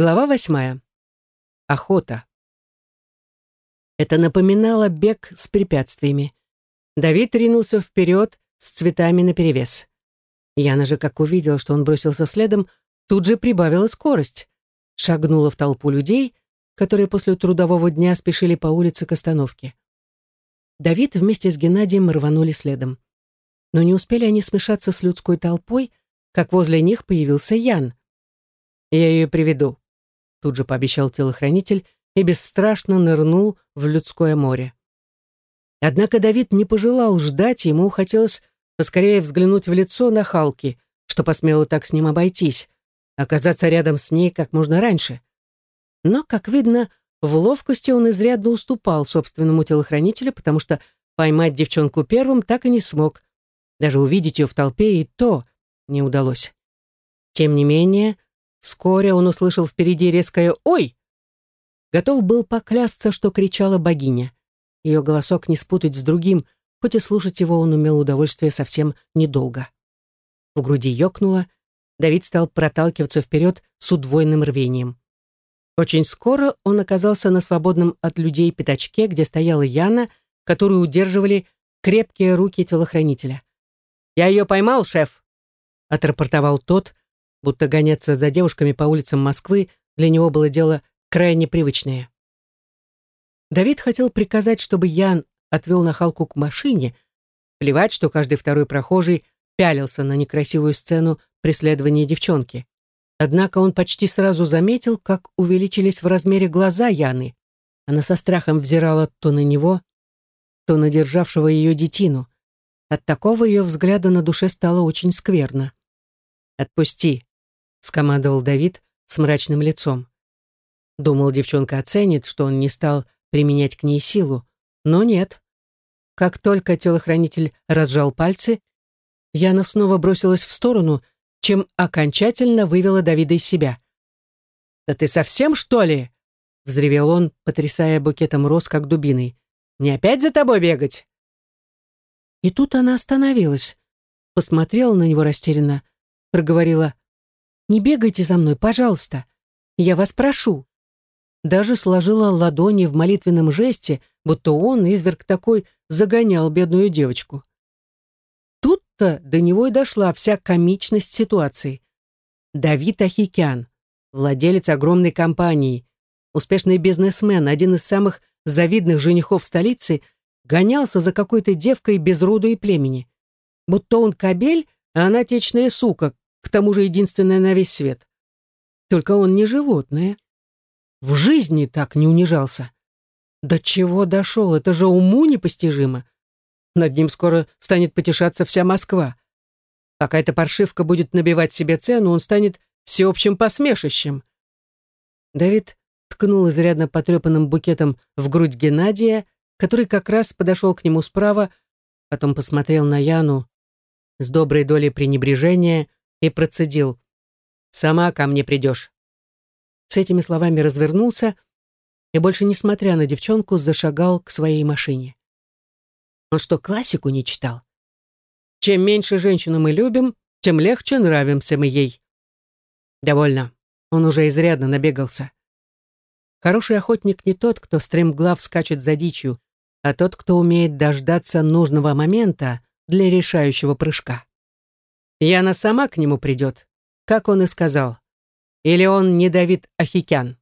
Глава восьмая. Охота. Это напоминало бег с препятствиями. Давид ринулся вперед с цветами наперевес. Яна же, как увидела, что он бросился следом, тут же прибавила скорость. Шагнула в толпу людей, которые после трудового дня спешили по улице к остановке. Давид вместе с Геннадием рванули следом. Но не успели они смешаться с людской толпой, как возле них появился Ян. «Я ее приведу», — тут же пообещал телохранитель и бесстрашно нырнул в людское море. Однако Давид не пожелал ждать, ему хотелось поскорее взглянуть в лицо на Халки, что посмело так с ним обойтись, оказаться рядом с ней как можно раньше. Но, как видно, в ловкости он изрядно уступал собственному телохранителю, потому что поймать девчонку первым так и не смог. Даже увидеть ее в толпе и то не удалось. Тем не менее, вскоре он услышал впереди резкое «Ой!». Готов был поклясться, что кричала богиня. Ее голосок не спутать с другим, хоть и слушать его он умел удовольствие совсем недолго. В груди ёкнуло, Давид стал проталкиваться вперед с удвоенным рвением. Очень скоро он оказался на свободном от людей пятачке, где стояла Яна, которую удерживали крепкие руки телохранителя. «Я ее поймал, шеф!» — отрапортовал тот, будто гоняться за девушками по улицам Москвы для него было дело крайне привычное. Давид хотел приказать, чтобы Ян отвел нахалку к машине, плевать, что каждый второй прохожий пялился на некрасивую сцену преследования девчонки. Однако он почти сразу заметил, как увеличились в размере глаза Яны. Она со страхом взирала то на него, то на державшего ее детину. От такого ее взгляда на душе стало очень скверно. «Отпусти», — скомандовал Давид с мрачным лицом. Думал, девчонка оценит, что он не стал применять к ней силу, но нет. Как только телохранитель разжал пальцы, Яна снова бросилась в сторону, чем окончательно вывела Давида из себя. «Да ты совсем, что ли?» — взревел он, потрясая букетом роз, как дубиной. «Не опять за тобой бегать?» И тут она остановилась, посмотрела на него растерянно, проговорила. «Не бегайте за мной, пожалуйста. Я вас прошу». Даже сложила ладони в молитвенном жесте, будто он, изверг такой, загонял бедную девочку. Тут-то до него и дошла вся комичность ситуации. Давид Ахикян, владелец огромной компании, успешный бизнесмен, один из самых завидных женихов столицы, гонялся за какой-то девкой без роду и племени. Будто он кобель, а она течная сука, к тому же единственная на весь свет. Только он не животное. В жизни так не унижался. До чего дошел, это же уму непостижимо. Над ним скоро станет потешаться вся Москва. Пока эта паршивка будет набивать себе цену, он станет всеобщим посмешищем. Давид ткнул изрядно потрепанным букетом в грудь Геннадия, который как раз подошел к нему справа, потом посмотрел на Яну с доброй долей пренебрежения и процедил. «Сама ко мне придешь». С этими словами развернулся и, больше не смотря на девчонку, зашагал к своей машине. Он что, классику не читал? Чем меньше женщину мы любим, тем легче нравимся мы ей. Довольно. Он уже изрядно набегался. Хороший охотник не тот, кто стремглав скачет за дичью, а тот, кто умеет дождаться нужного момента для решающего прыжка. Яна сама к нему придет, как он и сказал. Или он не Давид Ахикян.